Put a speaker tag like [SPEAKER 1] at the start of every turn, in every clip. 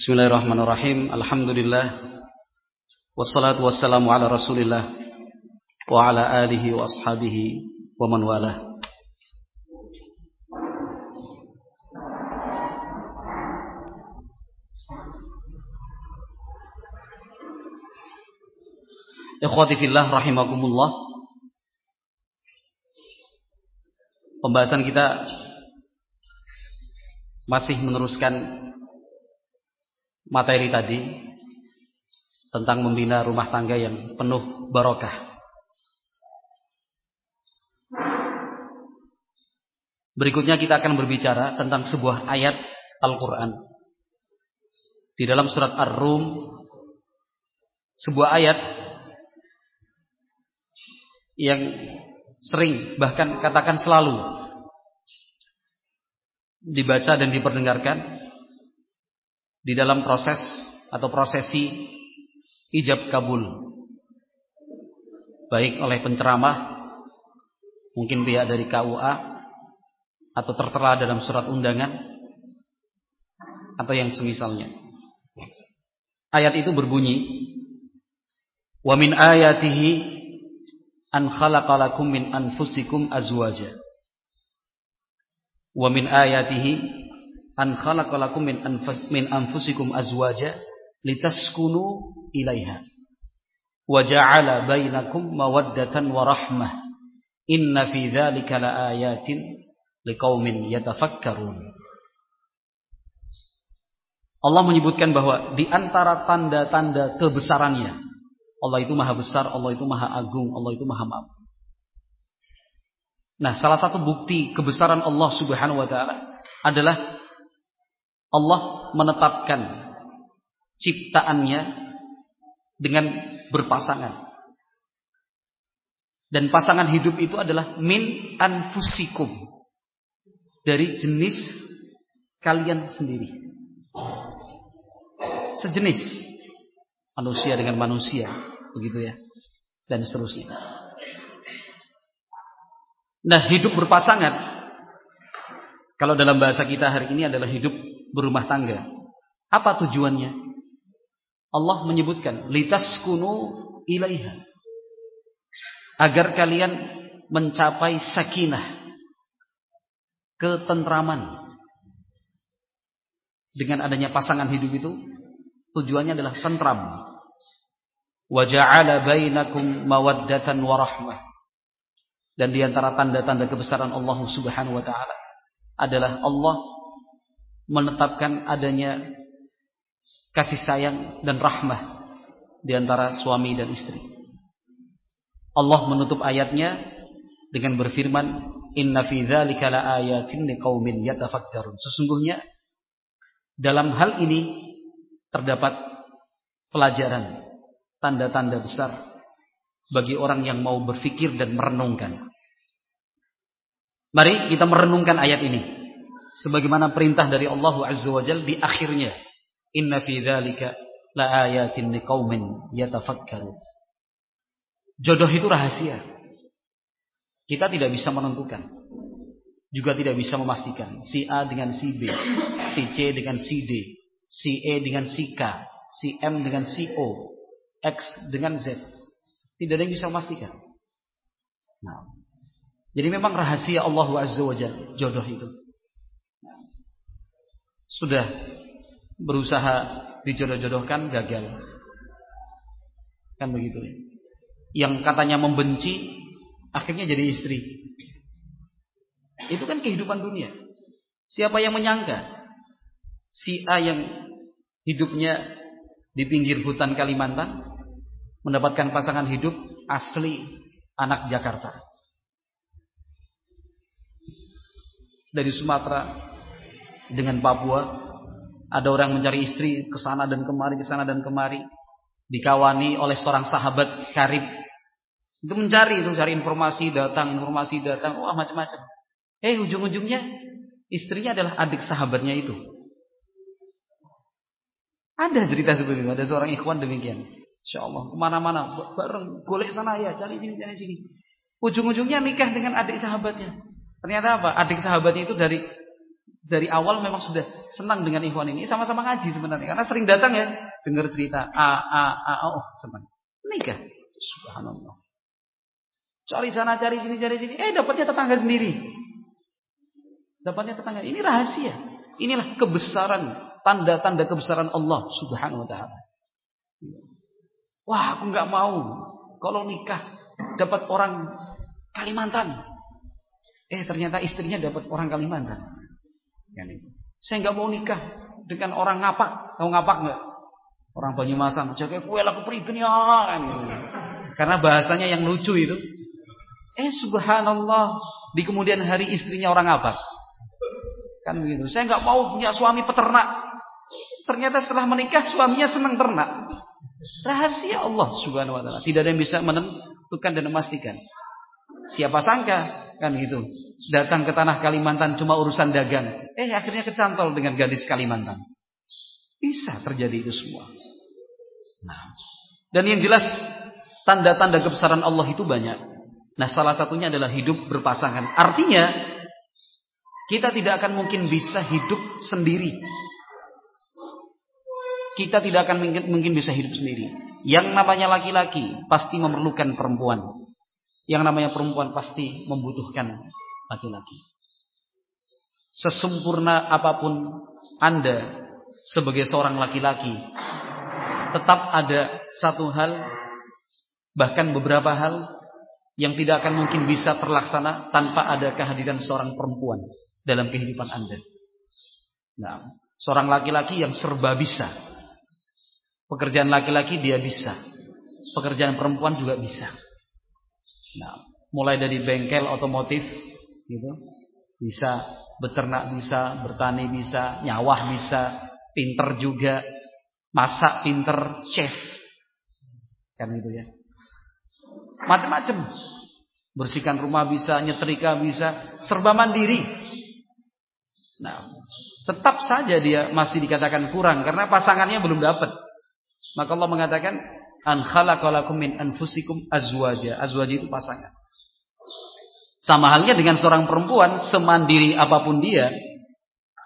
[SPEAKER 1] Bismillahirrahmanirrahim. Alhamdulillah. Wassalatu wassalamu ala Rasulillah wa ala alihi wa ashabihi wa man walah. Ikhwati fillah rahimakumullah. Pembahasan kita masih meneruskan materi tadi tentang membina rumah tangga yang penuh barokah. Berikutnya kita akan berbicara tentang sebuah ayat Al-Quran. Di dalam surat Ar-Rum, sebuah ayat yang sering, bahkan katakan selalu, dibaca dan diperdengarkan di dalam proses atau prosesi ijab kabul. Baik oleh penceramah mungkin pihak dari KUA atau tertera dalam surat undangan atau yang semisalnya. Ayat itu berbunyi wa min ayatihi an khalaqalakum min anfusikum azwaja. Wa min ayatihi an khalaqalakum min anfus min anfusikum azwaja litaskunu ilaiha. Wa ja'ala bainakum mawaddatan wa rahmah. Inna fi dzalika laayatin liqaumin yatafakkarun. Allah menyebutkan bahwa di antara tanda-tanda kebesarannya Allah itu maha besar, Allah itu maha agung, Allah itu maha maaf. Nah, salah satu bukti kebesaran Allah Subhanahu wa taala adalah Allah menetapkan ciptaannya dengan berpasangan. Dan pasangan hidup itu adalah min anfusikum. Dari jenis kalian sendiri. Sejenis. Manusia dengan manusia. Begitu ya. Dan seterusnya. Nah hidup berpasangan. Kalau dalam bahasa kita hari ini adalah hidup berumah tangga. Apa tujuannya? Allah menyebutkan litaskunu ilaiha. Agar kalian mencapai sakinah, ketentraman. Dengan adanya pasangan hidup itu tujuannya adalah tentram. Wa ja'ala bainakum mawaddatan wa rahmah. Dan di antara tanda-tanda kebesaran Allah Subhanahu wa taala adalah Allah menetapkan adanya kasih sayang dan rahmah di antara suami dan istri. Allah menutup ayatnya dengan berfirman, "Inna fi dzalika laayatin liqaumin yatafakkarun." Sesungguhnya dalam hal ini terdapat pelajaran, tanda-tanda besar bagi orang yang mau berfikir dan merenungkan. Mari kita merenungkan ayat ini sebagaimana perintah dari Allah Azza wa di akhirnya. Inna fi dzalika laayatin liqaumin yatafakkarun jodoh itu rahasia. Kita tidak bisa menentukan. Juga tidak bisa memastikan. Si A dengan si B si C dengan si D si E dengan si K si M dengan si O X dengan Z. Tidak ada yang bisa memastikan. Nah jadi memang rahasia Allah Azza wa jodoh itu sudah berusaha dijodoh-jodohkan gagal. Kan begitu ya. Yang katanya membenci akhirnya jadi istri. Itu kan kehidupan dunia. Siapa yang menyangka si A yang hidupnya di pinggir hutan Kalimantan mendapatkan pasangan hidup asli anak Jakarta. Dari Sumatera dengan Papua. Ada orang mencari istri ke sana dan kemari, ke sana dan kemari. Dikawani oleh seorang sahabat karib. Itu mencari, itu cari informasi, datang, informasi datang, wah macam-macam. Eh ujung-ujungnya istrinya adalah adik sahabatnya itu. Ada cerita seperti itu, ada seorang ikhwan demikian. Insya Allah ke mana-mana bareng boleh sana ya cari sini cari sini. Ujung-ujungnya nikah dengan adik sahabatnya. Ternyata apa? Adik sahabatnya itu dari dari awal memang sudah senang dengan ikhwan ini, sama-sama ngaji sebenarnya. Karena sering datang ya, dengar cerita, a a a oh senang. Nikah. Subhanallah. Cari sana, cari sini, cari sini. Eh dapatnya tetangga sendiri. Dapatnya tetangga. Ini rahasia. Inilah kebesaran, tanda-tanda kebesaran Allah Subhanahu wa taala. Wah, aku nggak mau kalau nikah dapat orang Kalimantan. Eh ternyata istrinya dapat orang Kalimantan. Saya nggak mau nikah dengan orang ngapak. Tahu ngapak nggak? Orang Banyumasan. Jaga kue laku pribun ya. Karena bahasanya yang lucu itu. Eh subhanallah. Di kemudian hari istrinya orang ngapak. Kan begitu. Saya nggak mau punya suami peternak. Ternyata setelah menikah suaminya senang ternak. Rahasia Allah subhanahu wa ta'ala. Tidak ada yang bisa menentukan dan memastikan. Siapa sangka kan gitu. Datang ke tanah Kalimantan cuma urusan dagang. Eh akhirnya kecantol dengan gadis Kalimantan. Bisa terjadi itu semua. Nah, dan yang jelas tanda-tanda kebesaran Allah itu banyak. Nah, salah satunya adalah hidup berpasangan. Artinya kita tidak akan mungkin bisa hidup sendiri. Kita tidak akan mungkin, mungkin bisa hidup sendiri. Yang namanya laki-laki pasti memerlukan perempuan. Yang namanya perempuan pasti membutuhkan laki-laki. Sesempurna apa pun Anda sebagai seorang laki-laki, tetap ada satu hal, bahkan beberapa hal yang tidak akan mungkin bisa terlaksana tanpa ada kehadiran seorang perempuan dalam kehidupan Anda. Nah, seorang laki-laki yang serba bisa. Pekerjaan laki-laki dia bisa. Pekerjaan perempuan juga bisa. Nah, mulai dari bengkel otomotif gitu, bisa beternak bisa, bertani bisa, nyawah bisa, pinter juga, masak pinter, chef. Kan gitu ya. Macam-macam. Bersihkan rumah bisa, nyetrika bisa, serba mandiri. Nah, tetap saja dia masih dikatakan kurang karena pasangannya belum dapat. Maka Allah mengatakan an khalaqalakum min anfusikum azwaja. Azwaja itu pasangan. Sama halnya dengan seorang perempuan semandiri apa pun dia,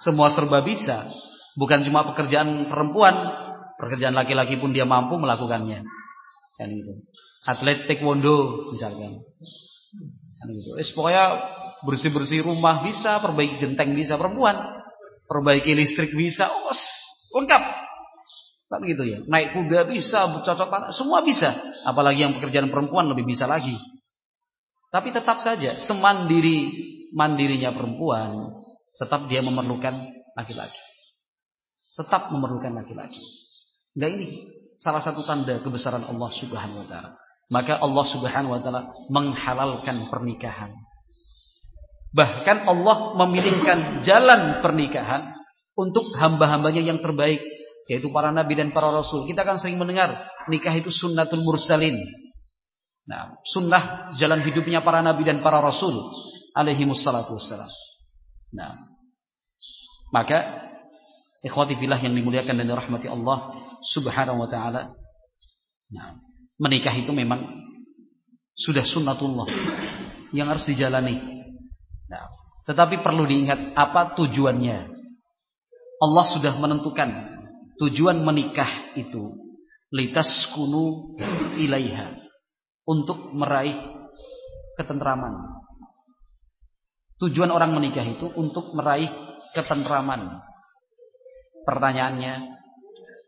[SPEAKER 1] semua serba bisa. Bukan cuma pekerjaan perempuan, pekerjaan laki-laki pun dia mampu melakukannya. Kan itu. Atlet taekwondo misalkan. Kan gitu. Eh, pokoknya bersih-bersih rumah bisa, perbaiki genteng bisa perempuan, perbaiki listrik bisa, oh, lengkap. Kan gitu ya. Naik kuda bisa, bercocok tanah, semua bisa. Apalagi yang pekerjaan perempuan lebih bisa lagi. Tapi tetap saja semandiri mandirinya perempuan, tetap dia memerlukan laki-laki. Tetap memerlukan laki-laki. Nah ini salah satu tanda kebesaran Allah Subhanahu wa taala. Maka Allah Subhanahu wa taala menghalalkan pernikahan. Bahkan Allah memilihkan jalan pernikahan untuk hamba-hambanya yang terbaik yaitu para nabi dan para rasul. Kita akan sering mendengar nikah itu sunnatul mursalin. Nah, sunnah jalan hidupnya para nabi dan para rasul alaihi wassalatu wassalam. Nah, maka ikhwati fillah yang dimuliakan dan dirahmati Allah Subhanahu wa taala. Nah, menikah itu memang sudah sunnatullah yang harus dijalani. Nah, tetapi perlu diingat apa tujuannya. Allah sudah menentukan Tujuan menikah itu litas kunu ilaiha untuk meraih ketentraman. Tujuan orang menikah itu untuk meraih ketentraman. Pertanyaannya,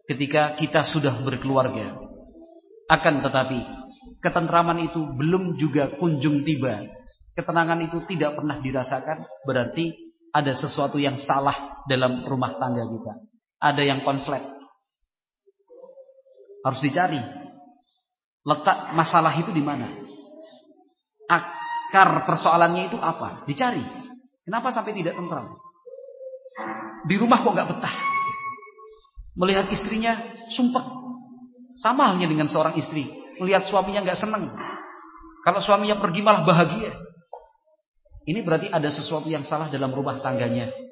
[SPEAKER 1] ketika kita sudah berkeluarga, akan tetapi ketentraman itu belum juga kunjung tiba. Ketenangan itu tidak pernah dirasakan, berarti ada sesuatu yang salah dalam rumah tangga kita ada yang konslet. Harus dicari. Letak masalah itu di mana? Akar persoalannya itu apa? Dicari. Kenapa sampai tidak tentram? Di rumah kok nggak betah? Melihat istrinya sumpah. Sama halnya dengan seorang istri. Melihat suaminya nggak senang. Kalau suaminya pergi malah bahagia. Ini berarti ada sesuatu yang salah dalam rumah tangganya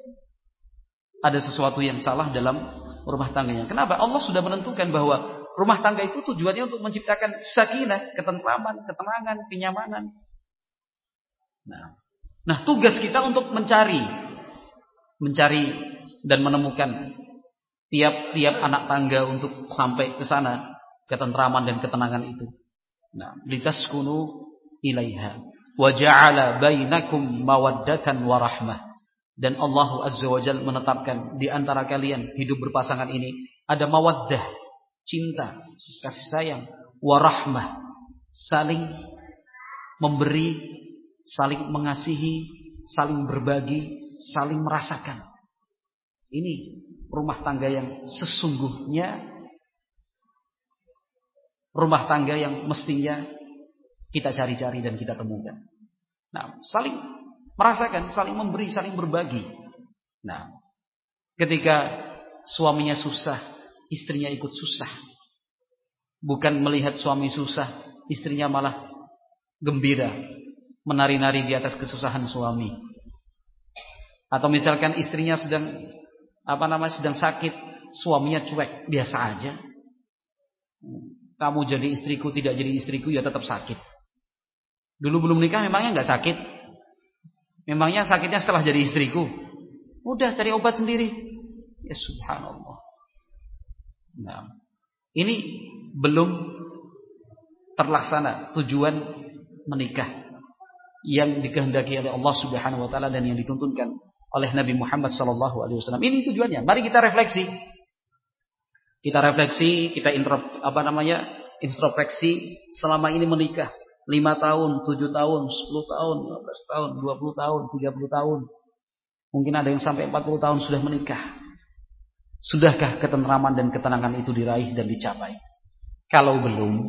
[SPEAKER 1] ada sesuatu yang salah dalam rumah tangganya. Kenapa? Allah sudah menentukan bahwa rumah tangga itu tujuannya untuk menciptakan sakinah, ketentraman, ketenangan, kenyamanan. Nah, nah tugas kita untuk mencari mencari dan menemukan tiap-tiap anak tangga untuk sampai ke sana ketentraman dan ketenangan itu. Nah, litaskunu ilaiha wa ja'ala bainakum mawaddatan wa rahmah. Dan Allah Azza wa Jalla menetapkan di antara kalian hidup berpasangan ini ada mawaddah, cinta, kasih sayang, warahmah, saling memberi, saling mengasihi, saling berbagi, saling merasakan. Ini rumah tangga yang sesungguhnya rumah tangga yang mestinya kita cari-cari dan kita temukan. Nah, saling merasakan, saling memberi, saling berbagi. Nah, ketika suaminya susah, istrinya ikut susah. Bukan melihat suami susah, istrinya malah gembira, menari-nari di atas kesusahan suami. Atau misalkan istrinya sedang apa namanya sedang sakit, suaminya cuek, biasa aja. Kamu jadi istriku, tidak jadi istriku ya tetap sakit. Dulu belum nikah memangnya nggak sakit? Memangnya sakitnya setelah jadi istriku? Udah cari obat sendiri. Ya subhanallah. Nah, ini belum terlaksana tujuan menikah yang dikehendaki oleh Allah Subhanahu wa taala dan yang dituntunkan oleh Nabi Muhammad sallallahu alaihi wasallam. Ini tujuannya. Mari kita refleksi. Kita refleksi, kita intro, apa namanya? introspeksi selama ini menikah. 5 tahun, 7 tahun, 10 tahun, 15 tahun, 20 tahun, 30 tahun. Mungkin ada yang sampai 40 tahun sudah menikah. Sudahkah ketentraman dan ketenangan itu diraih dan dicapai? Kalau belum,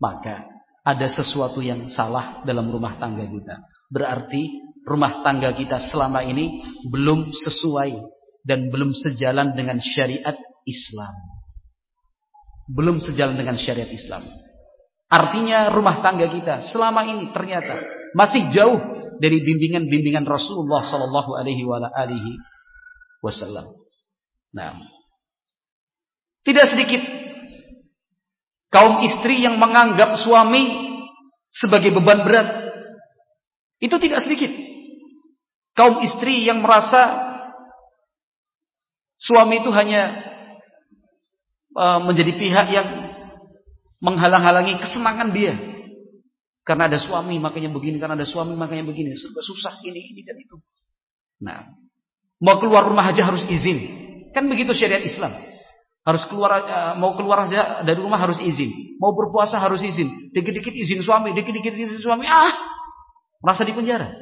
[SPEAKER 1] maka ada sesuatu yang salah dalam rumah tangga kita. Berarti rumah tangga kita selama ini belum sesuai dan belum sejalan dengan syariat Islam. Belum sejalan dengan syariat Islam. Artinya rumah tangga kita selama ini ternyata masih jauh dari bimbingan-bimbingan Rasulullah Sallallahu Alaihi Wasallam. Nah, tidak sedikit kaum istri yang menganggap suami sebagai beban berat. Itu tidak sedikit. Kaum istri yang merasa suami itu hanya uh, menjadi pihak yang menghalang-halangi kesenangan dia. Karena ada suami makanya begini, karena ada suami makanya begini. Serba susah ini, ini dan itu. Nah, mau keluar rumah aja harus izin. Kan begitu syariat Islam. Harus keluar uh, mau keluar aja dari rumah harus izin. Mau berpuasa harus izin. Dikit-dikit izin suami, dikit-dikit izin suami. Ah, merasa di penjara.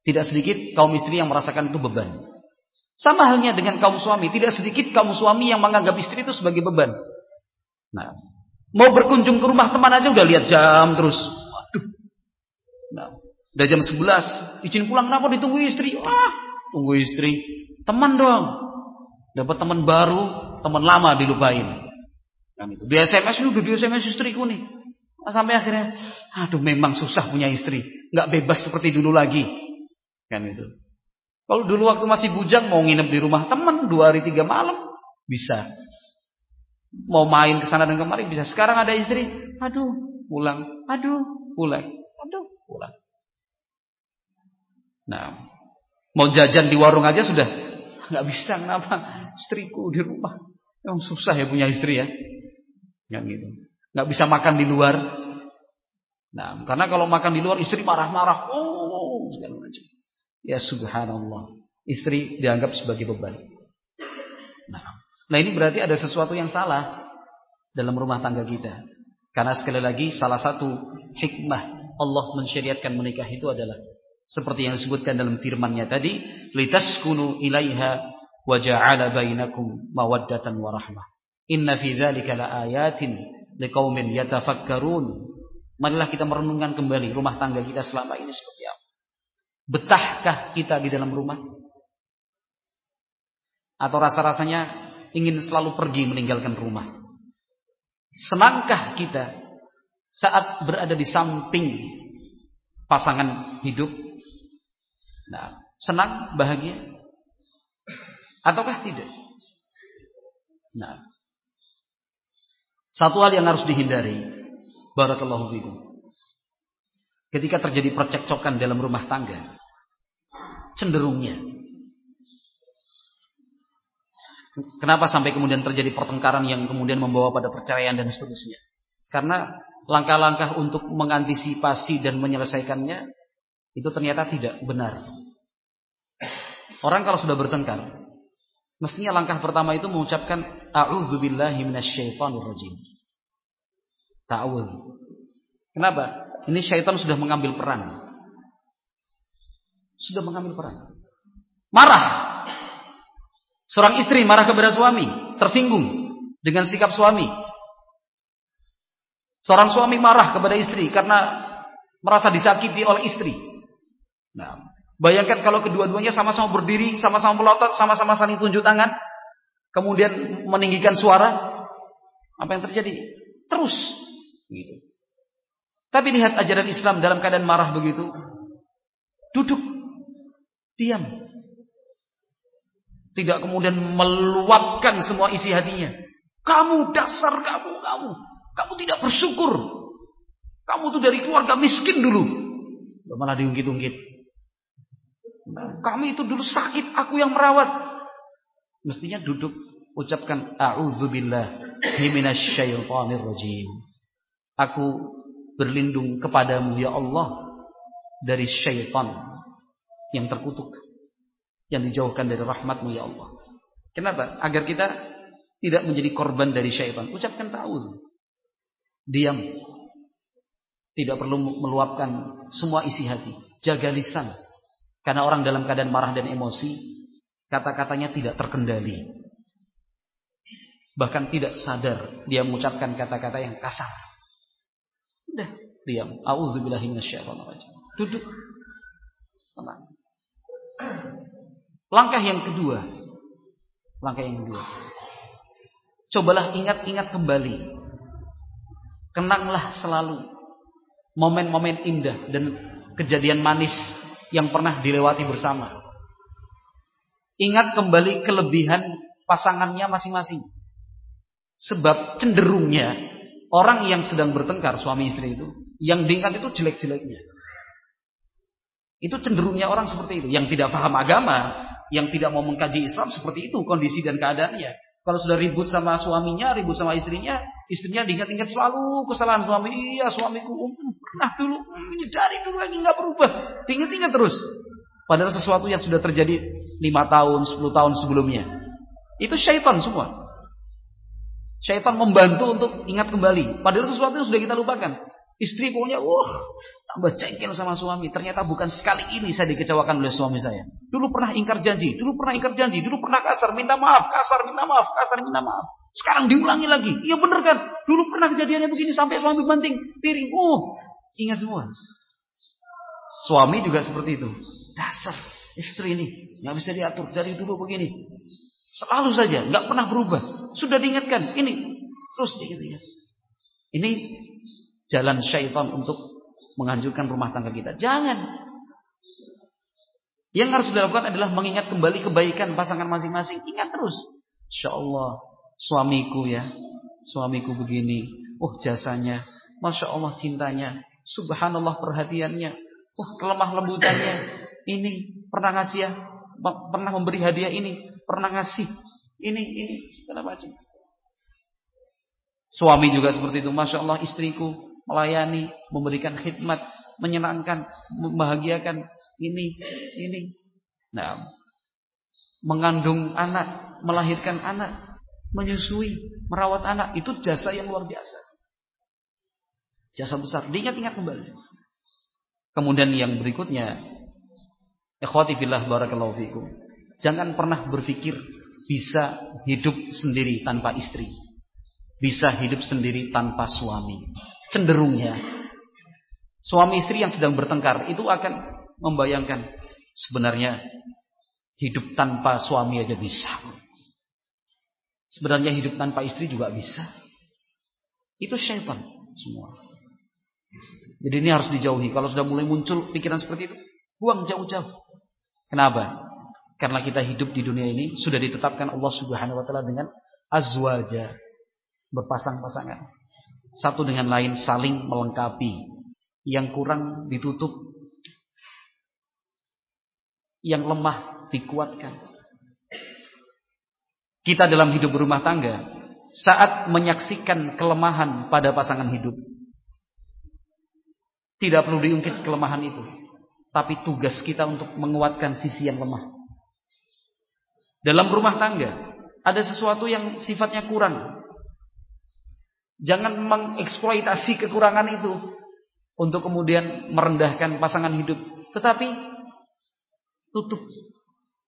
[SPEAKER 1] Tidak sedikit kaum istri yang merasakan itu beban. Sama halnya dengan kaum suami. Tidak sedikit kaum suami yang menganggap istri itu sebagai beban. Nah, mau berkunjung ke rumah teman aja udah lihat jam terus. Waduh. Nah, udah jam 11, izin pulang kenapa ditunggu istri? Ah, tunggu istri. Teman dong. Dapat teman baru, teman lama dilupain. Kan itu. Di SMS udah di SMS istriku nih. Nah, sampai akhirnya, aduh memang susah punya istri. Nggak bebas seperti dulu lagi. Kan itu. Kalau dulu waktu masih bujang mau nginep di rumah teman dua hari tiga malam bisa. Mau main ke sana dan kemari bisa. Sekarang ada istri, aduh, pulang. Aduh, pulang. Aduh, pulang. Nah, mau jajan di warung aja sudah nggak bisa kenapa? Istriku di rumah. Yang susah ya punya istri ya. Yang gitu. Nggak bisa makan di luar. Nah, karena kalau makan di luar istri marah-marah. Oh, segala macam. Ya subhanallah. Istri dianggap sebagai beban. Nah, ini berarti ada sesuatu yang salah dalam rumah tangga kita. Karena sekali lagi salah satu hikmah Allah mensyariatkan menikah itu adalah seperti yang disebutkan dalam firman-Nya tadi, litaskunu ilaiha wa ja'ala bainakum mawaddatan wa rahmah. Inna fi dzalika laayatin liqaumin yatafakkarun. Marilah kita merenungkan kembali rumah tangga kita selama ini seperti apa. Betahkah kita di dalam rumah? Atau rasa-rasanya ingin selalu pergi meninggalkan rumah. Senangkah kita saat berada di samping pasangan hidup? Nah, senang, bahagia? Ataukah tidak? Nah, satu hal yang harus dihindari, barakallahu fikum. Ketika terjadi percekcokan dalam rumah tangga, cenderungnya Kenapa sampai kemudian terjadi pertengkaran yang kemudian membawa pada perceraian dan seterusnya? Karena langkah-langkah untuk mengantisipasi dan menyelesaikannya itu ternyata tidak benar. Orang kalau sudah bertengkar, mestinya langkah pertama itu mengucapkan a'udzubillahi minasyaitonir rajim. Kenapa? Ini syaitan sudah mengambil peran. Sudah mengambil peran. Marah. Seorang istri marah kepada suami, tersinggung dengan sikap suami. Seorang suami marah kepada istri karena merasa disakiti oleh istri. Nah, bayangkan kalau kedua-duanya sama-sama berdiri, sama-sama melotot, sama-sama saling tunjuk tangan, kemudian meninggikan suara, apa yang terjadi? Terus, gitu. Tapi lihat ajaran Islam dalam keadaan marah begitu, duduk, diam, tidak kemudian meluapkan semua isi hatinya. Kamu dasar kamu, kamu. Kamu tidak bersyukur. Kamu tuh dari keluarga miskin dulu. Malah diungkit-ungkit. Kami itu dulu sakit, aku yang merawat. Mestinya duduk ucapkan a'udzubillah minasyaitonir rajim. Aku berlindung kepadamu ya Allah dari syaitan yang terkutuk yang dijauhkan dari rahmatmu ya Allah. Kenapa? Agar kita tidak menjadi korban dari syaitan. Ucapkan ta'ud. Diam. Tidak perlu meluapkan semua isi hati. Jaga lisan. Karena orang dalam keadaan marah dan emosi, kata-katanya tidak terkendali. Bahkan tidak sadar dia mengucapkan kata-kata yang kasar. Udah, diam. A'udzubillahi minasyaitonir Duduk. Tenang. Langkah yang kedua. Langkah yang kedua. Cobalah ingat-ingat kembali. Kenanglah selalu momen-momen indah dan kejadian manis yang pernah dilewati bersama. Ingat kembali kelebihan pasangannya masing-masing. Sebab cenderungnya orang yang sedang bertengkar suami istri itu, yang diingat itu jelek-jeleknya. Itu cenderungnya orang seperti itu, yang tidak paham agama, yang tidak mau mengkaji Islam seperti itu kondisi dan keadaannya. Kalau sudah ribut sama suaminya, ribut sama istrinya, istrinya diingat-ingat selalu kesalahan suami. Iya, suamiku um, pernah dulu, um, dari dulu lagi nggak berubah. Diingat-ingat terus. Padahal sesuatu yang sudah terjadi lima tahun, 10 tahun sebelumnya. Itu syaitan semua. Syaitan membantu untuk ingat kembali. Padahal sesuatu yang sudah kita lupakan. Istri pokoknya, wah, tambah cengkel sama suami. Ternyata bukan sekali ini saya dikecewakan oleh suami saya. Dulu pernah ingkar janji, dulu pernah ingkar janji, dulu pernah kasar, minta maaf, kasar, minta maaf, kasar, minta maaf. Sekarang diulangi lagi. Iya bener kan? Dulu pernah kejadiannya begini sampai suami banting piring. Oh, ingat semua. Suami juga seperti itu. Dasar istri ini nggak bisa diatur dari dulu begini. Selalu saja, nggak pernah berubah. Sudah diingatkan, ini terus diingat-ingat. Ini jalan syaitan untuk menghancurkan rumah tangga kita. Jangan. Yang harus dilakukan adalah mengingat kembali kebaikan pasangan masing-masing. Ingat terus. Insya Allah suamiku ya. Suamiku begini. Oh jasanya. Masya Allah cintanya. Subhanallah perhatiannya. Oh kelemah lembutannya. Ini pernah ngasih ya. Pernah memberi hadiah ini. Pernah ngasih. Ini, ini. Segala macam. Suami juga seperti itu. Masya Allah istriku melayani, memberikan khidmat, menyenangkan, membahagiakan ini, ini. Nah, mengandung anak, melahirkan anak, menyusui, merawat anak, itu jasa yang luar biasa. Jasa besar, diingat-ingat kembali. Kemudian yang berikutnya, ikhwati fillah barakallahu fikum. Jangan pernah berpikir bisa hidup sendiri tanpa istri. Bisa hidup sendiri tanpa suami cenderungnya suami istri yang sedang bertengkar itu akan membayangkan sebenarnya hidup tanpa suami aja bisa. Sebenarnya hidup tanpa istri juga bisa. Itu syaitan semua. Jadi ini harus dijauhi. Kalau sudah mulai muncul pikiran seperti itu, buang jauh-jauh. Kenapa? Karena kita hidup di dunia ini sudah ditetapkan Allah Subhanahu wa taala dengan azwaja, berpasang-pasangan satu dengan lain saling melengkapi. Yang kurang ditutup. Yang lemah dikuatkan. kita dalam hidup berumah tangga saat menyaksikan kelemahan pada pasangan hidup. Tidak perlu diungkit kelemahan itu. Tapi tugas kita untuk menguatkan sisi yang lemah. Dalam rumah tangga, ada sesuatu yang sifatnya kurang. Jangan mengeksploitasi kekurangan itu untuk kemudian merendahkan pasangan hidup. Tetapi tutup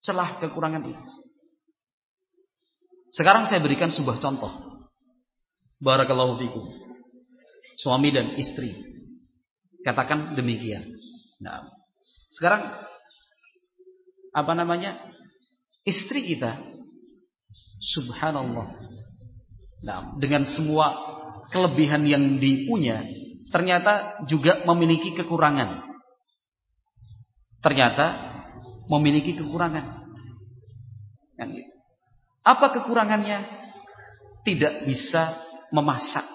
[SPEAKER 1] celah kekurangan itu. Sekarang saya berikan sebuah contoh. Barakallahu fikum. Suami dan istri. Katakan demikian. Nah, sekarang apa namanya? Istri kita subhanallah. Nah, dengan semua kelebihan yang dipunya, ternyata juga memiliki kekurangan. Ternyata memiliki kekurangan. Apa kekurangannya? Tidak bisa memasak.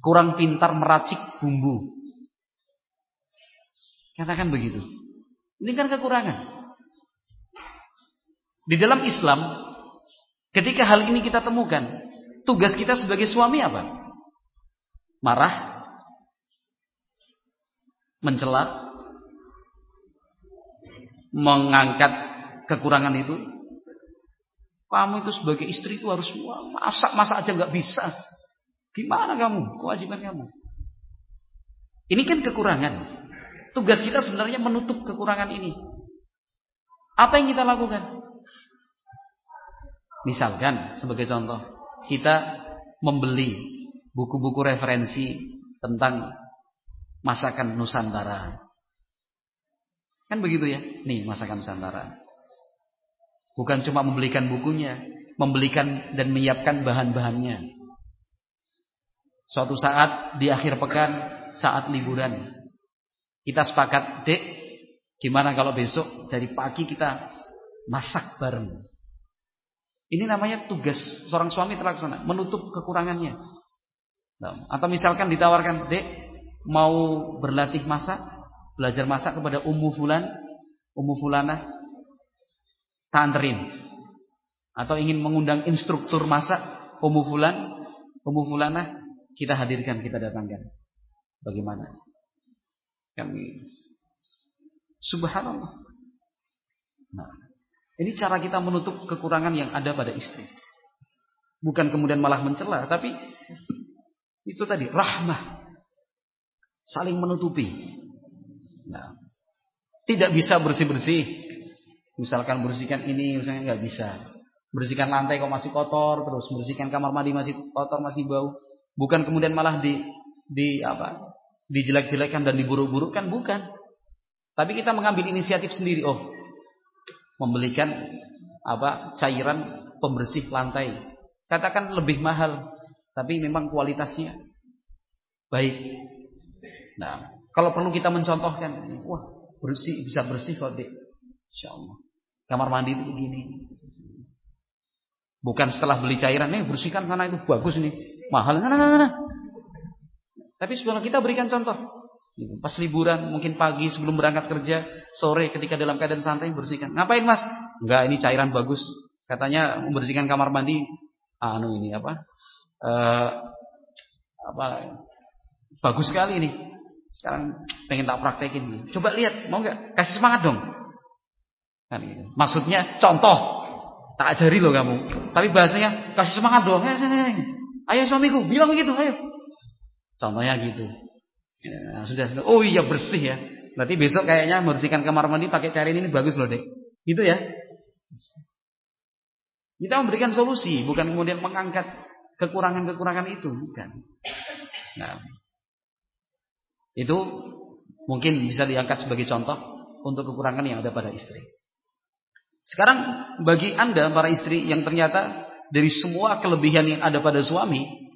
[SPEAKER 1] Kurang pintar meracik bumbu. Katakan begitu. Ini kan kekurangan. Di dalam Islam, ketika hal ini kita temukan, tugas kita sebagai suami apa? Marah, mencela, mengangkat kekurangan itu, kamu itu sebagai istri itu harus masak-masak aja nggak bisa. Gimana kamu? Kewajiban kamu. Ini kan kekurangan. Tugas kita sebenarnya menutup kekurangan ini. Apa yang kita lakukan? Misalkan sebagai contoh, kita membeli buku-buku referensi tentang masakan Nusantara. Kan begitu ya? Nih, masakan Nusantara. Bukan cuma membelikan bukunya, membelikan dan menyiapkan bahan-bahannya. Suatu saat di akhir pekan, saat liburan, kita sepakat, dek, gimana kalau besok dari pagi kita masak bareng. Ini namanya tugas seorang suami terlaksana, menutup kekurangannya. Nah, atau misalkan ditawarkan, dek, mau berlatih masak, belajar masak kepada Ummu Fulan, Ummu Fulanah, tanterin atau ingin mengundang instruktur masak Ummu Fulan, Ummu Fulanah, kita hadirkan, kita datangkan. Bagaimana? Kami Subhanallah. Nah, ini cara kita menutup kekurangan yang ada pada istri. Bukan kemudian malah mencela, tapi itu tadi rahmah. Saling menutupi. Nah, tidak bisa bersih-bersih Misalkan bersihkan ini misalnya nggak bisa. Bersihkan lantai kok masih kotor terus, bersihkan kamar mandi masih kotor, masih bau. Bukan kemudian malah di di apa? dijelek-jelekan dan diburuk-burukkan bukan. Tapi kita mengambil inisiatif sendiri. Oh, membelikan apa? cairan pembersih lantai. Katakan lebih mahal, tapi memang kualitasnya baik. Nah, kalau perlu kita mencontohkan, wah, bersih bisa bersih kok, Dek. Insyaallah. Kamar mandi itu begini. Bukan setelah beli cairan, nih bersihkan karena itu bagus nih, mahal. Nah, nah, nah, nah. Tapi sebelum kita berikan contoh. Pas liburan, mungkin pagi sebelum berangkat kerja, sore ketika dalam keadaan santai bersihkan. Ngapain mas? Enggak, ini cairan bagus. Katanya membersihkan kamar mandi. Anu ini apa? Uh, apa? Bagus sekali ini. Sekarang pengen tak praktekin. Coba lihat, mau nggak? Kasih semangat dong. Kan gitu. Maksudnya contoh. Tak ajari loh kamu. Tapi bahasanya kasih semangat dong. Ayo, ayo, ayo suamiku, bilang begitu, ayo. Contohnya gitu. Ya, sudah, sudah. Oh iya bersih ya. Berarti besok kayaknya membersihkan kamar mandi pakai cairan ini bagus loh, Dek. Gitu ya. Kita memberikan solusi, bukan kemudian mengangkat kekurangan-kekurangan itu, bukan. Nah, itu mungkin bisa diangkat sebagai contoh untuk kekurangan yang ada pada istri. Sekarang bagi anda para istri yang ternyata dari semua kelebihan yang ada pada suami,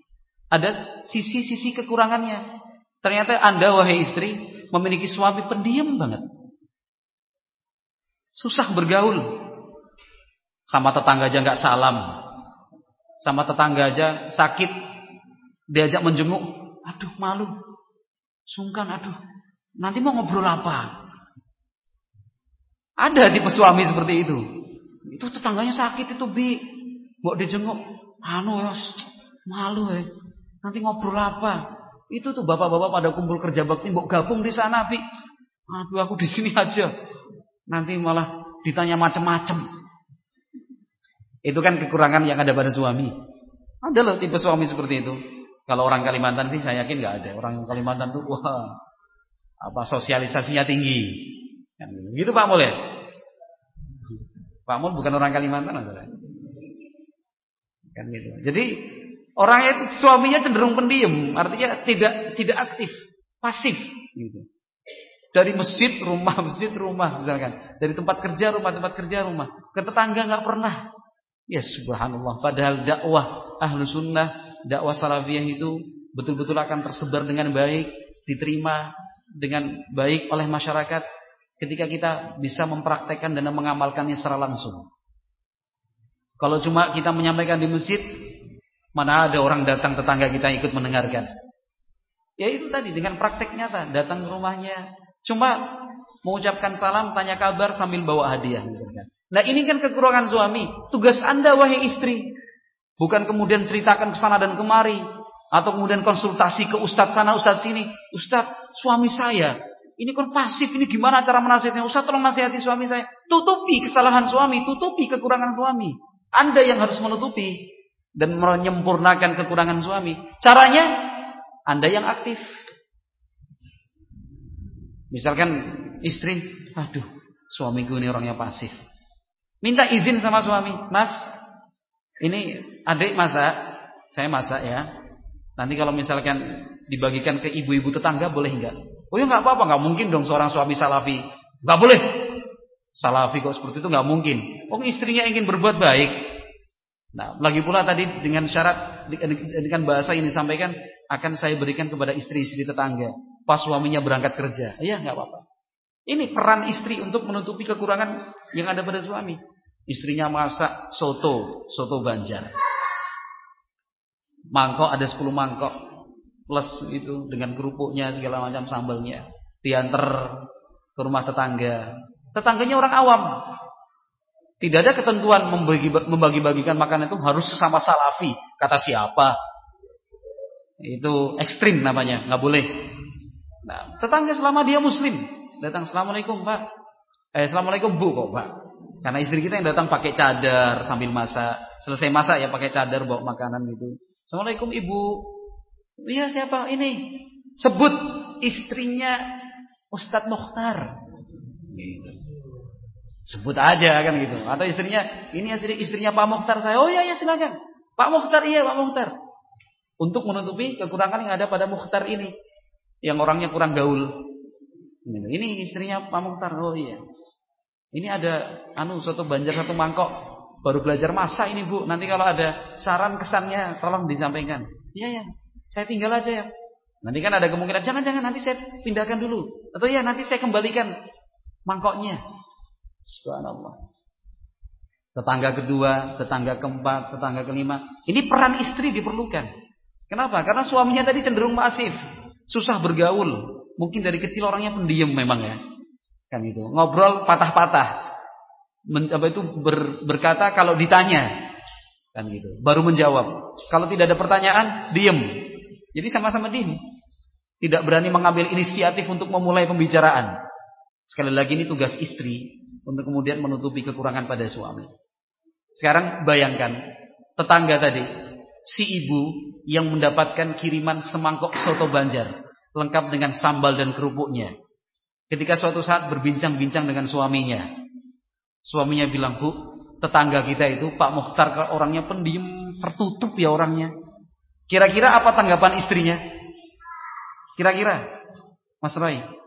[SPEAKER 1] ada sisi-sisi kekurangannya. Ternyata anda wahai istri memiliki suami pendiam banget. Susah bergaul. Sama tetangga aja nggak salam. Sama tetangga aja sakit. Diajak menjenguk. Aduh malu. Sungkan aduh. Nanti mau ngobrol apa? Ada tipe suami seperti itu. Itu tetangganya sakit itu bi. Mbok dijenguk, anu ya, malu ya. Nanti ngobrol apa? Itu tuh bapak-bapak pada kumpul kerja bakti, mbok gabung di sana, Pi. Aduh, aku di sini aja. Nanti malah ditanya macam-macam. Itu kan kekurangan yang ada pada suami. Ada loh tipe suami seperti itu. Kalau orang Kalimantan sih saya yakin nggak ada. Orang Kalimantan tuh wah apa sosialisasinya tinggi. Gitu Pak Mul ya? Pak Mul bukan orang Kalimantan ada. Kan gitu. Jadi orang itu suaminya cenderung pendiam, artinya tidak tidak aktif, pasif gitu. Dari masjid rumah masjid rumah misalkan, dari tempat kerja rumah tempat kerja rumah, ke tetangga nggak pernah. Ya subhanallah, padahal dakwah ahlu sunnah, dakwah salafiyah itu betul-betul akan tersebar dengan baik, diterima dengan baik oleh masyarakat ketika kita bisa mempraktekkan dan mengamalkannya secara langsung. Kalau cuma kita menyampaikan di masjid, mana ada orang datang tetangga kita ikut mendengarkan. Ya itu tadi dengan praktek nyata, datang ke rumahnya, cuma mengucapkan salam, tanya kabar sambil bawa hadiah misalkan. Nah ini kan kekurangan suami. Tugas anda wahai istri, bukan kemudian ceritakan ke sana dan kemari, atau kemudian konsultasi ke ustadz sana, ustadz sini. Ustadz, suami saya ini kan pasif, ini gimana cara menasihatinya? Ustaz tolong nasihati suami saya. Tutupi kesalahan suami, tutupi kekurangan suami. Anda yang harus menutupi dan menyempurnakan kekurangan suami. Caranya Anda yang aktif. Misalkan istri, aduh, suamiku ini orangnya pasif. Minta izin sama suami, "Mas, ini adik masak, saya masak ya. Nanti kalau misalkan dibagikan ke ibu-ibu tetangga boleh enggak?" Oh ya enggak apa-apa, enggak mungkin dong seorang suami salafi. Enggak boleh. Salafi kok seperti itu nggak mungkin. Oh istrinya ingin berbuat baik. Nah, lagi pula tadi dengan syarat dengan bahasa ini disampaikan akan saya berikan kepada istri-istri tetangga pas suaminya berangkat kerja. Iya, nggak apa-apa. Ini peran istri untuk menutupi kekurangan yang ada pada suami. Istrinya masak soto, soto Banjar. Mangkok ada 10 mangkok plus itu dengan kerupuknya segala macam sambalnya. Diantar ke rumah tetangga. Tetangganya orang awam. Tidak ada ketentuan membagi-bagikan makanan itu harus sesama salafi. Kata siapa? Itu ekstrim namanya, nggak boleh. Nah, tetangga selama dia muslim, datang assalamualaikum pak, eh assalamualaikum bu kok pak. Karena istri kita yang datang pakai cadar sambil masak, selesai masak ya pakai cadar bawa makanan gitu. Assalamualaikum ibu. Iya siapa ini? Sebut istrinya Ustadz Mokhtar. Gitu. Sebut aja kan gitu. Atau istrinya, ini istri istrinya Pak Mukhtar saya. Oh iya ya silakan. Pak Mukhtar iya Pak Mukhtar. Untuk menutupi kekurangan yang ada pada Mukhtar ini. Yang orangnya kurang gaul. Ini istrinya Pak Mukhtar. Oh iya. Ini ada anu soto banjar satu mangkok. Baru belajar masak ini Bu. Nanti kalau ada saran kesannya tolong disampaikan. Iya ya. Saya tinggal aja ya. Nanti kan ada kemungkinan jangan-jangan nanti saya pindahkan dulu. Atau ya nanti saya kembalikan mangkoknya. Subhanallah. Tetangga kedua, tetangga keempat, tetangga kelima. Ini peran istri diperlukan. Kenapa? Karena suaminya tadi cenderung masif. Susah bergaul. Mungkin dari kecil orangnya pendiam memang ya. Kan itu. Ngobrol patah-patah. apa itu ber, berkata kalau ditanya. Kan gitu. Baru menjawab. Kalau tidak ada pertanyaan, diem. Jadi sama-sama diem. Tidak berani mengambil inisiatif untuk memulai pembicaraan. Sekali lagi ini tugas istri untuk kemudian menutupi kekurangan pada suami. Sekarang bayangkan tetangga tadi, si ibu yang mendapatkan kiriman semangkok soto Banjar lengkap dengan sambal dan kerupuknya. Ketika suatu saat berbincang-bincang dengan suaminya, suaminya bilang, "Bu, tetangga kita itu Pak Mukhtar orangnya pendiam, tertutup ya orangnya." Kira-kira apa tanggapan istrinya? Kira-kira Mas Roy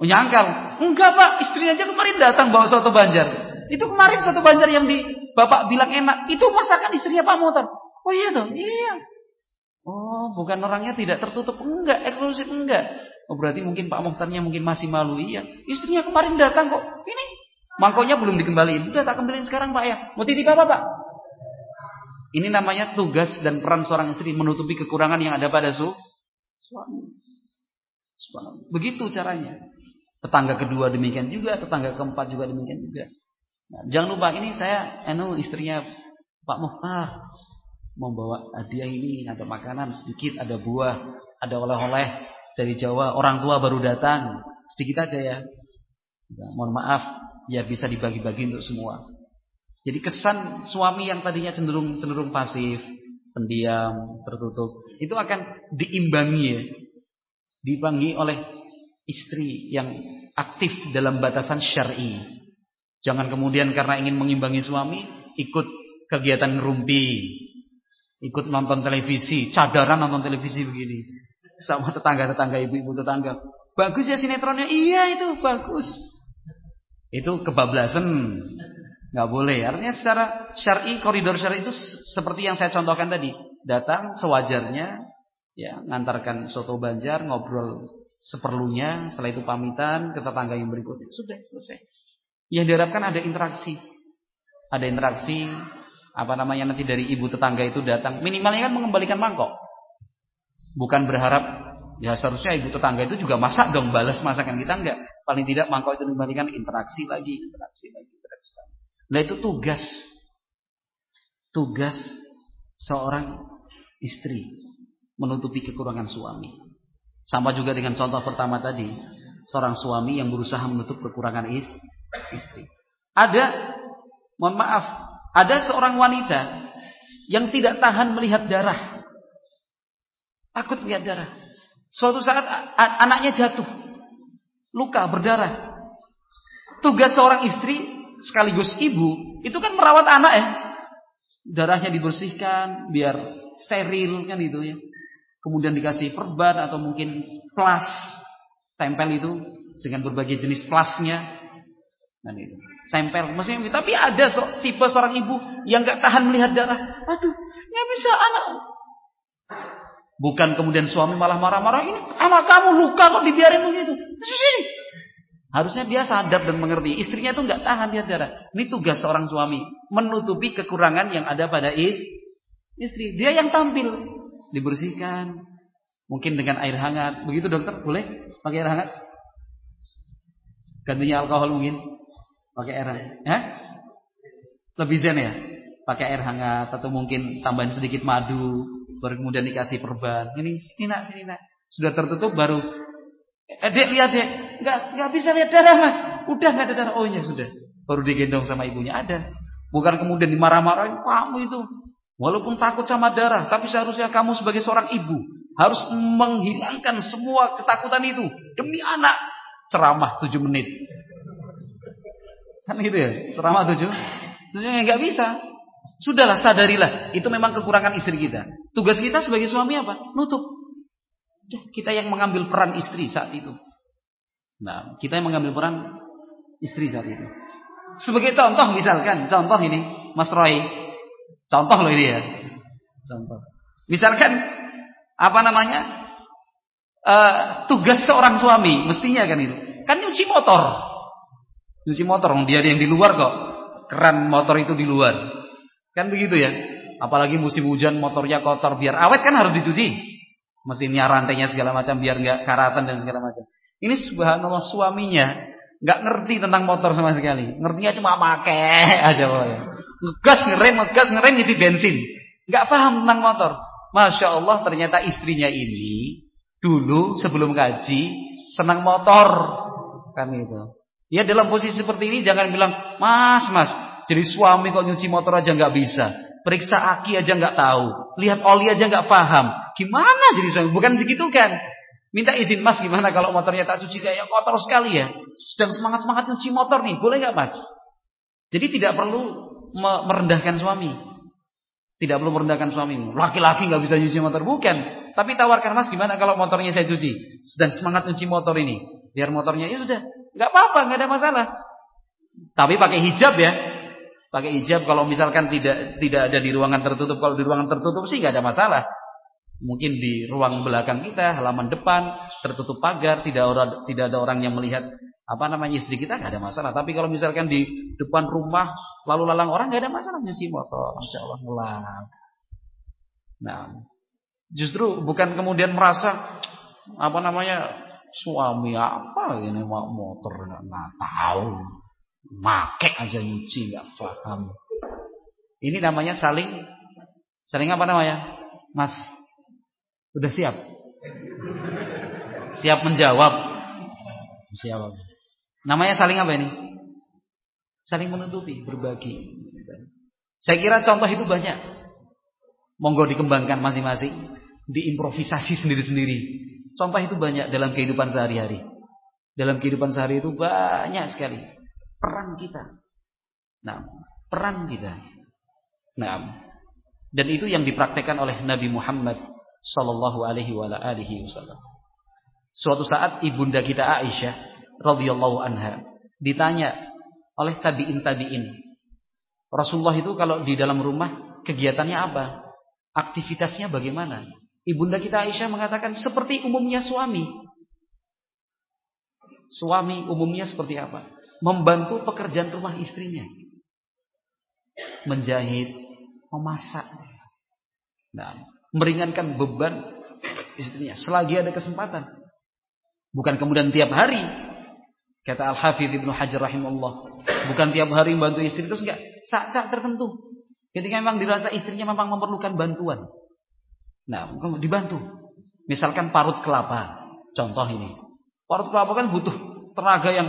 [SPEAKER 1] Menyangkal. Enggak pak, istrinya aja kemarin datang bawa soto banjar. Itu kemarin soto banjar yang di bapak bilang enak. Itu masakan istrinya Pak Motor. Oh iya dong, iya. Oh, bukan orangnya tidak tertutup. Enggak, eksklusif enggak. Oh berarti mungkin Pak Muhtarnya mungkin masih malu. Iya. Istrinya kemarin datang kok. Ini mangkoknya belum dikembaliin. Udah tak kembaliin sekarang Pak ya. Mau titip apa Pak? Ini namanya tugas dan peran seorang istri menutupi kekurangan yang ada pada su suami. Begitu caranya. Tetangga kedua demikian juga, tetangga keempat juga demikian juga. Nah, jangan lupa ini saya anu istrinya Pak Muhtar membawa hadiah ini, ada makanan sedikit, ada buah, ada oleh-oleh dari Jawa, orang tua baru datang, sedikit aja ya. ya mohon maaf, ya bisa dibagi-bagi untuk semua. Jadi kesan suami yang tadinya cenderung cenderung pasif, pendiam, tertutup, itu akan diimbangi ya. Diimbangi oleh istri yang aktif dalam batasan syar'i. Jangan kemudian karena ingin mengimbangi suami ikut kegiatan ngerumpi, ikut nonton televisi, cadaran nonton televisi begini. Sama tetangga-tetangga, ibu-ibu tetangga. Bagus ya sinetronnya? Iya itu bagus. Itu kebablasan. Nggak boleh. Artinya secara syar'i, koridor syar'i itu seperti yang saya contohkan tadi. Datang sewajarnya, ya ngantarkan soto banjar, ngobrol seperlunya, setelah itu pamitan ke tetangga yang berikutnya. Sudah selesai. Yang diharapkan ada interaksi. Ada interaksi apa namanya nanti dari ibu tetangga itu datang minimalnya kan mengembalikan mangkok bukan berharap ya seharusnya ibu tetangga itu juga masak dong balas masakan kita enggak paling tidak mangkok itu dikembalikan interaksi lagi interaksi lagi interaksi lagi nah itu tugas tugas seorang istri menutupi kekurangan suami sama juga dengan contoh pertama tadi seorang suami yang berusaha menutup kekurangan istri ada mohon maaf ada seorang wanita yang tidak tahan melihat darah. Takut melihat darah. Suatu saat anaknya jatuh. Luka, berdarah. Tugas seorang istri sekaligus ibu itu kan merawat anak ya. Darahnya dibersihkan biar steril kan itu ya. Kemudian dikasih perban atau mungkin plas tempel itu dengan berbagai jenis plasnya. Dan itu tempel. Mesin tapi ada so, tipe seorang ibu yang gak tahan melihat darah. Aduh nggak bisa anak. Bukan kemudian suami malah marah-marah ini anak kamu luka kok dibiarin begitu. Sini harusnya dia sadar dan mengerti. Istrinya itu nggak tahan lihat darah. Ini tugas seorang suami menutupi kekurangan yang ada pada is istri. Dia yang tampil dibersihkan mungkin dengan air hangat begitu dokter boleh pakai air hangat gantinya alkohol mungkin Pakai air hangat. Ya? Lebih zen ya? Pakai air hangat atau mungkin tambahin sedikit madu, baru kemudian dikasih perban. Ini sini nak, sini nak. Sudah tertutup baru eh, Dek lihat dek, nggak nggak bisa lihat darah mas. Udah nggak ada darah. Oh iya sudah. Baru digendong sama ibunya ada. Bukan kemudian dimarah-marahin kamu itu. Walaupun takut sama darah, tapi seharusnya kamu sebagai seorang ibu harus menghilangkan semua ketakutan itu demi anak. Ceramah 7 menit. Kan gitu ya, ceramah tujuh. Tujuhnya nggak bisa. Sudahlah sadarilah, itu memang kekurangan istri kita. Tugas kita sebagai suami apa? Nutup. Kita yang mengambil peran istri saat itu. Nah, kita yang mengambil peran istri saat itu. Sebagai contoh misalkan, contoh ini, Mas Roy. Contoh loh ini ya. Contoh. Misalkan apa namanya? Uh, tugas seorang suami mestinya kan itu. Kan nyuci motor. Cuci motor, dia yang di luar kok. Keran motor itu di luar. Kan begitu ya. Apalagi musim hujan motornya kotor, biar awet kan harus dicuci. Mesinnya, rantainya segala macam biar nggak karatan dan segala macam. Ini subhanallah suaminya nggak ngerti tentang motor sama sekali. Ngertinya cuma make aja pokoknya. Ngegas ngerem, ngegas ngerem ngisi bensin. Nggak paham tentang motor. Masya Allah ternyata istrinya ini dulu sebelum gaji senang motor kan itu. Ya dalam posisi seperti ini jangan bilang, "Mas, Mas, jadi suami kok nyuci motor aja nggak bisa. Periksa aki aja nggak tahu. Lihat oli aja nggak paham. Gimana jadi suami? Bukan segitu kan? Minta izin, Mas, gimana kalau motornya tak cuci kayak kotor sekali ya? Sedang semangat-semangat nyuci motor nih, boleh nggak, Mas?" Jadi tidak perlu merendahkan suami. Tidak perlu merendahkan suami. Laki-laki nggak bisa nyuci motor, bukan. Tapi tawarkan, "Mas, gimana kalau motornya saya cuci? Sedang semangat nyuci motor ini." Biar motornya ya sudah Enggak apa-apa, enggak ada masalah. Tapi pakai hijab ya. Pakai hijab kalau misalkan tidak tidak ada di ruangan tertutup, kalau di ruangan tertutup sih enggak ada masalah. Mungkin di ruang belakang kita, halaman depan tertutup pagar, tidak orang tidak ada orang yang melihat apa namanya istri kita enggak ada masalah. Tapi kalau misalkan di depan rumah lalu lalang orang enggak ada masalah nyuci motor, Masya Allah ngulang. Nah, justru bukan kemudian merasa apa namanya suami apa ini mau motor nggak tahu Make aja nyuci nggak paham. Ini namanya saling saling apa namanya? Mas. Udah siap? Siap menjawab. Siap. Namanya saling apa ini? Saling menutupi, berbagi. Saya kira contoh itu banyak. Monggo dikembangkan masing-masing, diimprovisasi sendiri-sendiri. Contoh itu banyak dalam kehidupan sehari-hari. Dalam kehidupan sehari itu banyak sekali peran kita. Nah, peran kita. Nah, dan itu yang dipraktekkan oleh Nabi Muhammad sallallahu alaihi wasallam. Suatu saat ibunda kita Aisyah radhiyallahu anha ditanya oleh tabi'in tabi'in. Rasulullah itu kalau di dalam rumah kegiatannya apa? Aktivitasnya bagaimana? Ibunda kita Aisyah mengatakan seperti umumnya suami. Suami umumnya seperti apa? Membantu pekerjaan rumah istrinya. Menjahit, memasak. Nah, meringankan beban istrinya selagi ada kesempatan. Bukan kemudian tiap hari. Kata Al-Hafidh Ibnu Hajar rahimahullah, bukan tiap hari membantu istri itu enggak, saat-saat tertentu. Ketika memang dirasa istrinya memang memerlukan bantuan. Nah, dibantu. Misalkan parut kelapa, contoh ini. Parut kelapa kan butuh tenaga yang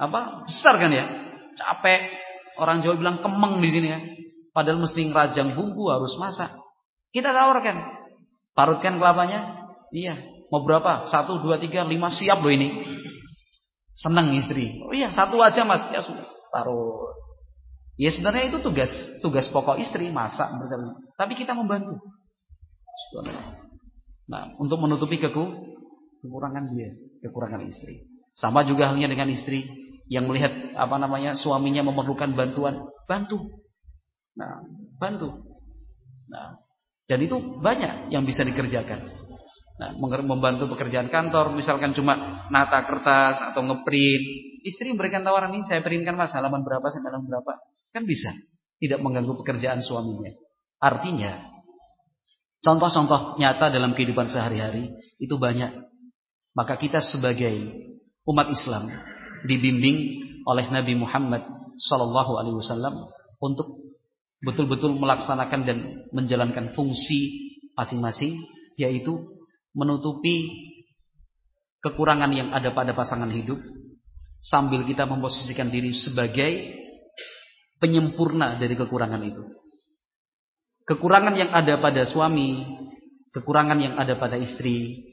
[SPEAKER 1] apa? Besar kan ya? Capek. Orang Jawa bilang kemeng di sini ya. Padahal mesti ngerajang bumbu harus masak. Kita tawarkan. Parutkan kelapanya. Iya. Mau berapa? Satu, dua, tiga, lima. Siap loh ini. Senang istri. Oh iya, satu aja mas. Ya sudah. Parut. Ya sebenarnya itu tugas tugas pokok istri masak bersama. Tapi kita membantu. Nah, untuk menutupi keku, kekurangan dia, kekurangan istri. Sama juga halnya dengan istri yang melihat apa namanya suaminya memerlukan bantuan, bantu. Nah, bantu. Nah, dan itu banyak yang bisa dikerjakan. Nah, membantu pekerjaan kantor, misalkan cuma nata kertas atau ngeprint, istri memberikan tawaran ini saya printkan mas halaman berapa sampai halaman berapa, kan bisa, tidak mengganggu pekerjaan suaminya. Artinya, contoh-contoh nyata dalam kehidupan sehari-hari itu banyak. Maka kita sebagai umat Islam dibimbing oleh Nabi Muhammad Sallallahu Alaihi Wasallam untuk betul-betul melaksanakan dan menjalankan fungsi masing-masing yaitu menutupi kekurangan yang ada pada pasangan hidup sambil kita memposisikan diri sebagai penyempurna dari kekurangan itu. Kekurangan yang ada pada suami, kekurangan yang ada pada istri.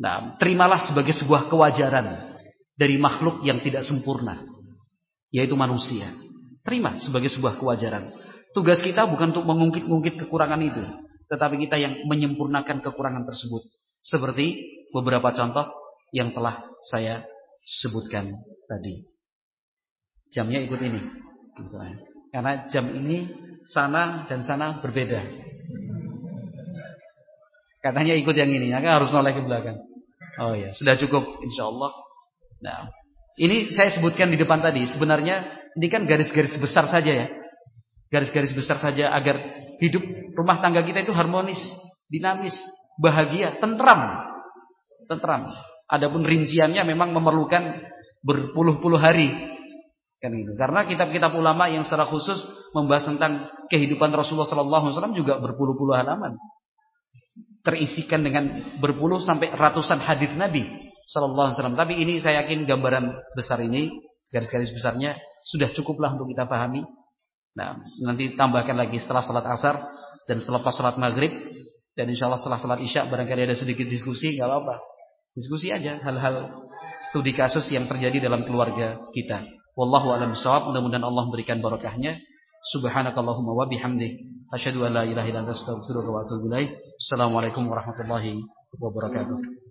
[SPEAKER 1] Nah, terimalah sebagai sebuah kewajaran dari makhluk yang tidak sempurna, yaitu manusia. Terima sebagai sebuah kewajaran. Tugas kita bukan untuk mengungkit-ungkit kekurangan itu, tetapi kita yang menyempurnakan kekurangan tersebut. Seperti beberapa contoh yang telah saya sebutkan tadi. Jamnya ikut ini. Karena jam ini sana dan sana berbeda. Katanya ikut yang ini, maka harus noleh ke belakang. Oh ya, sudah cukup insya Allah. Nah, ini saya sebutkan di depan tadi. Sebenarnya ini kan garis-garis besar saja ya garis-garis besar saja agar hidup rumah tangga kita itu harmonis, dinamis, bahagia, tentram. Tentram. Adapun rinciannya memang memerlukan berpuluh-puluh hari. Kan gitu. Karena kitab-kitab ulama yang secara khusus membahas tentang kehidupan Rasulullah SAW juga berpuluh-puluh halaman. Terisikan dengan berpuluh sampai ratusan hadis Nabi Sallallahu Alaihi Wasallam. Tapi ini saya yakin gambaran besar ini, garis-garis besarnya sudah cukuplah untuk kita pahami. Nah, nanti tambahkan lagi setelah salat asar dan selepas salat maghrib dan insya Allah setelah salat isya barangkali ada sedikit diskusi, nggak apa-apa. Diskusi aja hal-hal studi kasus yang terjadi dalam keluarga kita. Wallahu a'lam bishawab. Mudah-mudahan Allah memberikan barokahnya. Subhanakallahumma wa bihamdik asyhadu an la ilaha illa anta astaghfiruka wa atubu. Assalamualaikum warahmatullahi wabarakatuh.